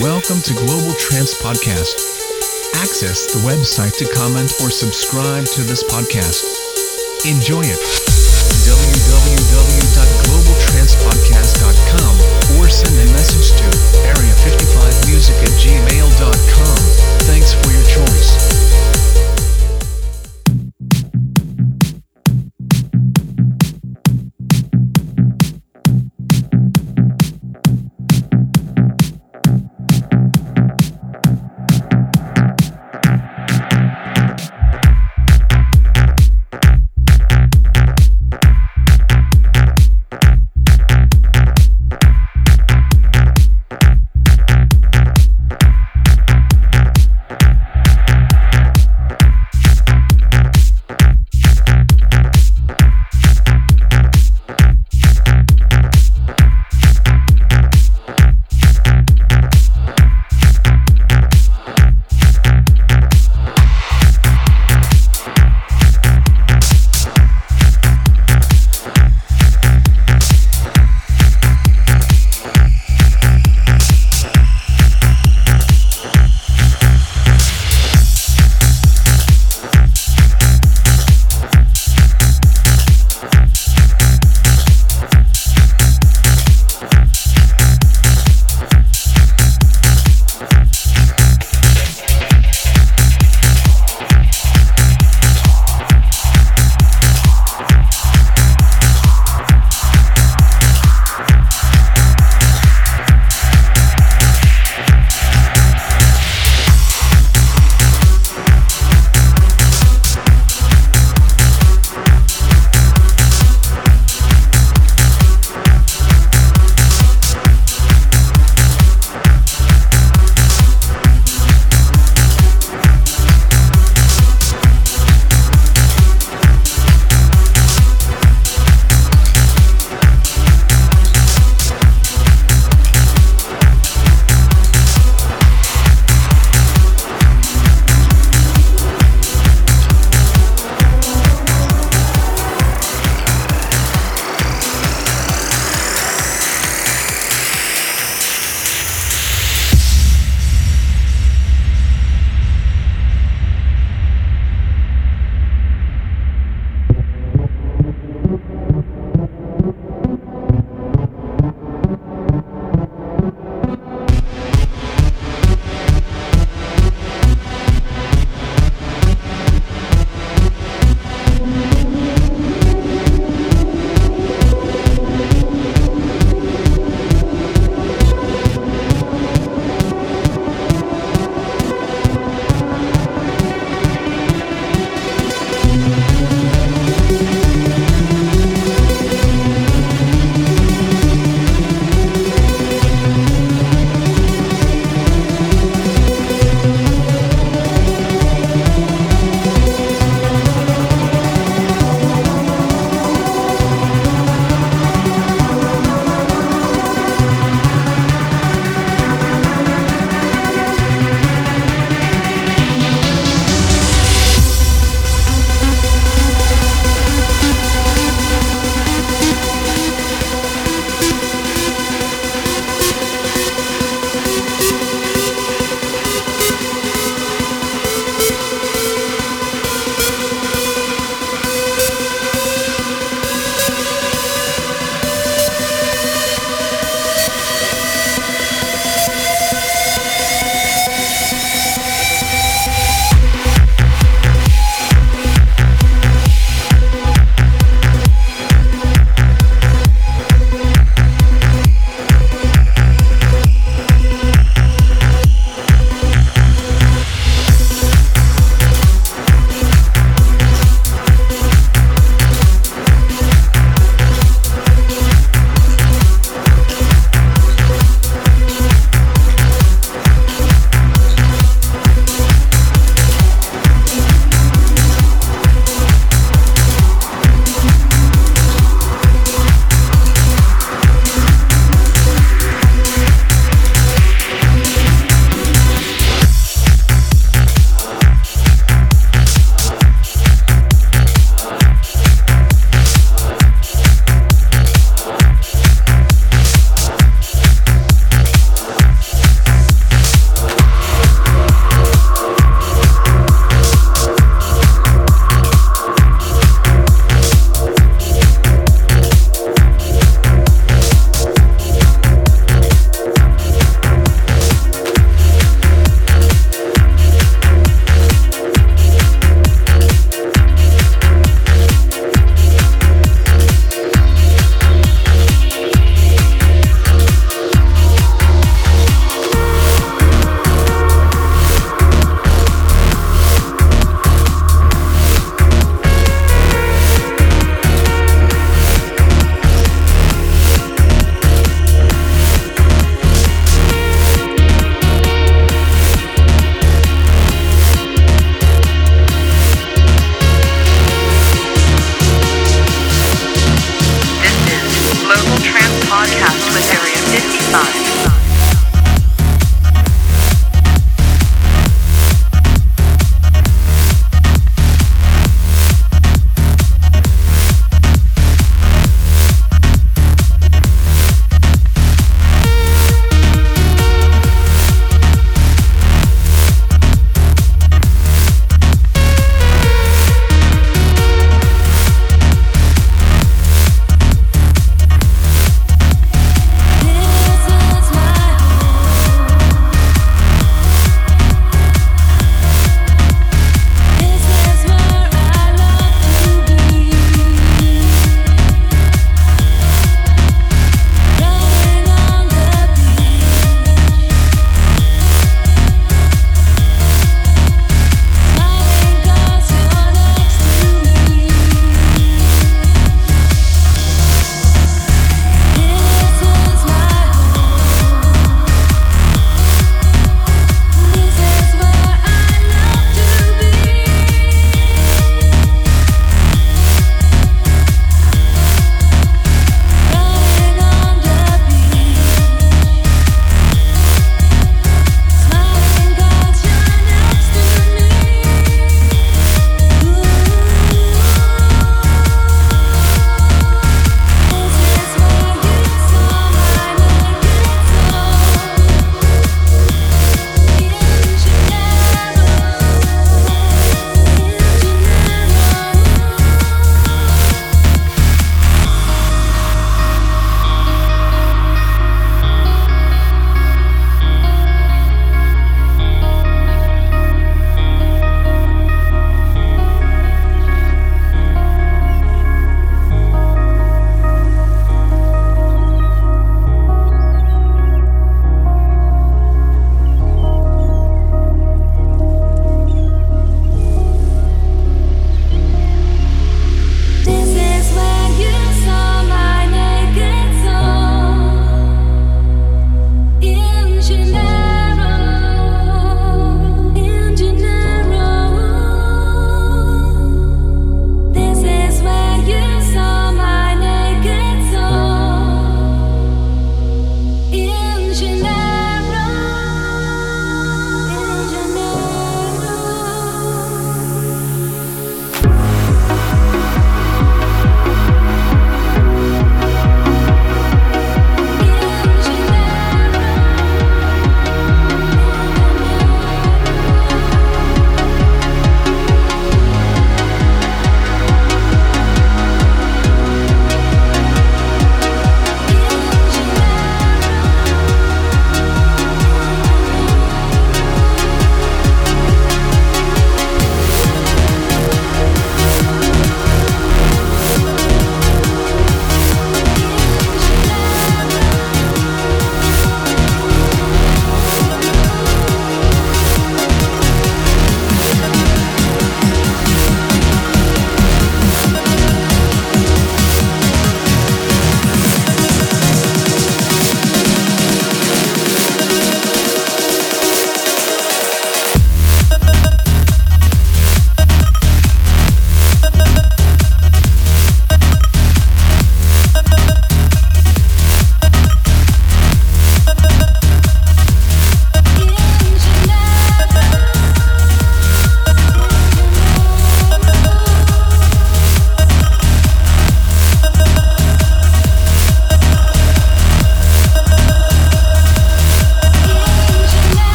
welcome to Global Trance Podcast. Access the website to comment or subscribe to this podcast. Enjoy it. www.globaltrancepodcast.com or send a message to area55music at gmail.com. Thanks for your choice.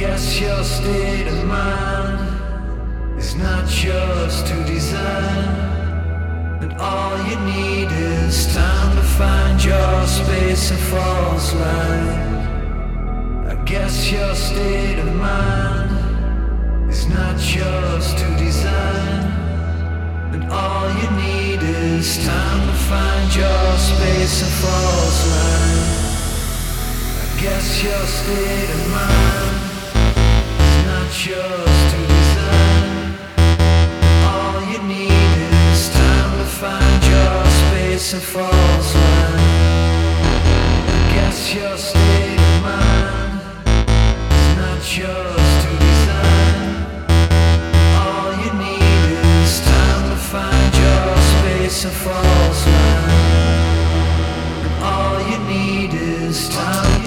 guess your state of mind is not yours to design. And all you need is time to find your space and false line. I guess your state of mind is not yours to design. And all you need is time to find your space and false line. I guess your state of mind and false line. Guess your state of mind is not yours to design. All you need is time to find your space and all you need is time.